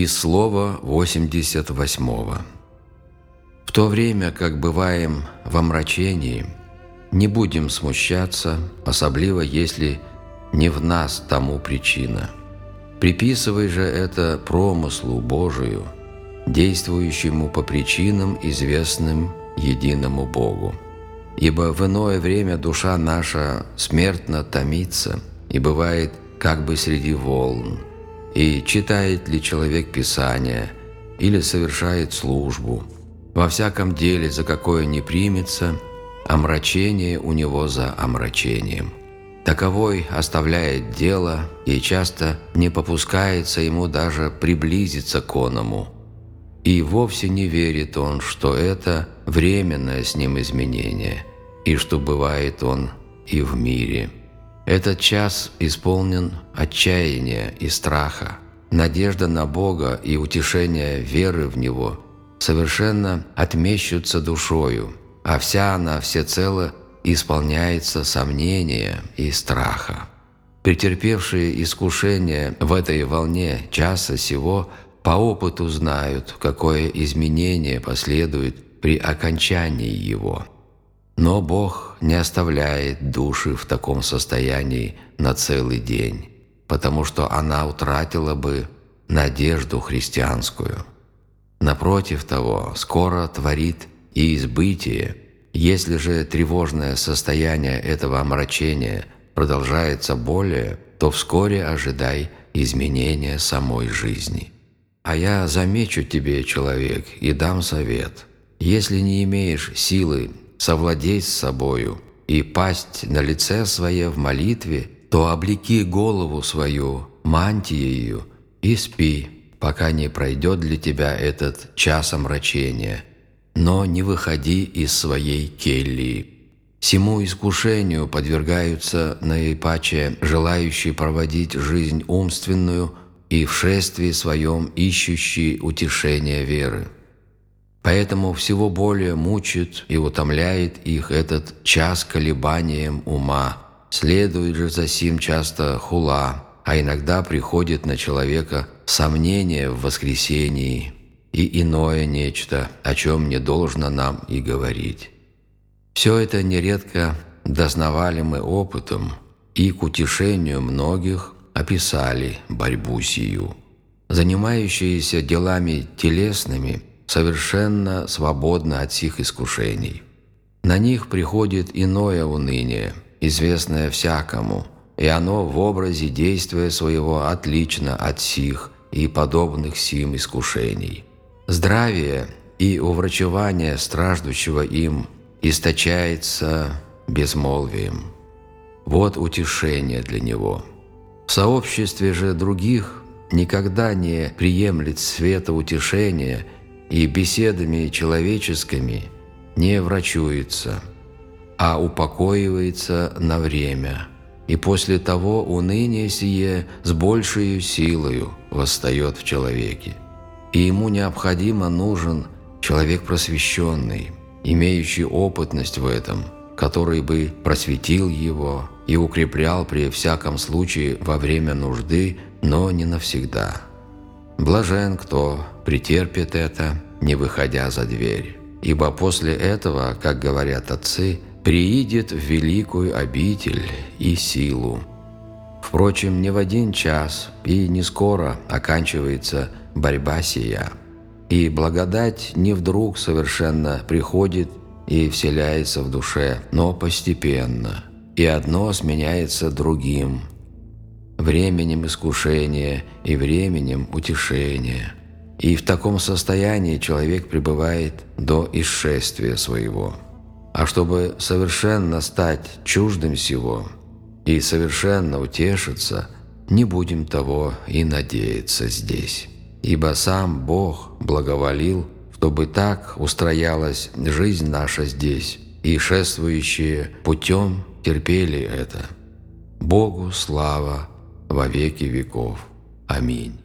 Из слова 88. В то время, как бываем в омрачении, не будем смущаться, особливо если не в нас тому причина. Приписывай же это промыслу Божию, действующему по причинам, известным единому Богу. Ибо в иное время душа наша смертно томится и бывает как бы среди волн – и читает ли человек Писание или совершает службу. Во всяком деле, за какое не примется, омрачение у него за омрачением. Таковой оставляет дело и часто не попускается ему даже приблизиться к оному. И вовсе не верит он, что это временное с ним изменение, и что бывает он и в мире. Этот час исполнен отчаяния и страха. Надежда на Бога и утешение веры в Него совершенно отмещутся душою, а вся она всецело исполняется сомнения и страха. Претерпевшие искушение в этой волне часа сего по опыту знают, какое изменение последует при окончании его – но Бог не оставляет души в таком состоянии на целый день, потому что она утратила бы надежду христианскую. Напротив того, скоро творит и избытие. Если же тревожное состояние этого омрачения продолжается более, то вскоре ожидай изменения самой жизни. А я замечу тебе, человек, и дам совет. Если не имеешь силы совладей с собою и пасть на лице свое в молитве, то облеки голову свою мантиею и спи, пока не пройдет для тебя этот час омрачения, но не выходи из своей кельи. Сему искушению подвергаются наипаче желающие проводить жизнь умственную и в шествии своем ищущие утешения веры. Поэтому всего более мучит и утомляет их этот час колебанием ума. Следует же за сим часто хула, а иногда приходит на человека сомнение в воскресении и иное нечто, о чем не должно нам и говорить. Все это нередко дознавали мы опытом и к утешению многих описали борьбу сию. Занимающиеся делами телесными – совершенно свободны от сих искушений. На них приходит иное уныние, известное всякому, и оно в образе действия своего отлично от сих и подобных сим искушений. Здравие и уврачевание страждущего им источается безмолвием. Вот утешение для него. В сообществе же других никогда не приемлет света утешения – и беседами человеческими не врачуется, а упокоивается на время, и после того уныние сие с большей силою восстает в человеке. И ему необходимо нужен человек просвещенный, имеющий опытность в этом, который бы просветил его и укреплял при всяком случае во время нужды, но не навсегда. Блажен, кто претерпит это, не выходя за дверь. Ибо после этого, как говорят отцы, приидет в великую обитель и силу. Впрочем, не в один час и не скоро оканчивается борьба сия. И благодать не вдруг совершенно приходит и вселяется в душе, но постепенно. И одно сменяется другим. Временем искушения и временем утешения – и в таком состоянии человек пребывает до исшествия своего. А чтобы совершенно стать чуждым всего и совершенно утешиться, не будем того и надеяться здесь. Ибо сам Бог благоволил, чтобы так устроялась жизнь наша здесь, и шествующие путем терпели это. Богу слава во веки веков. Аминь.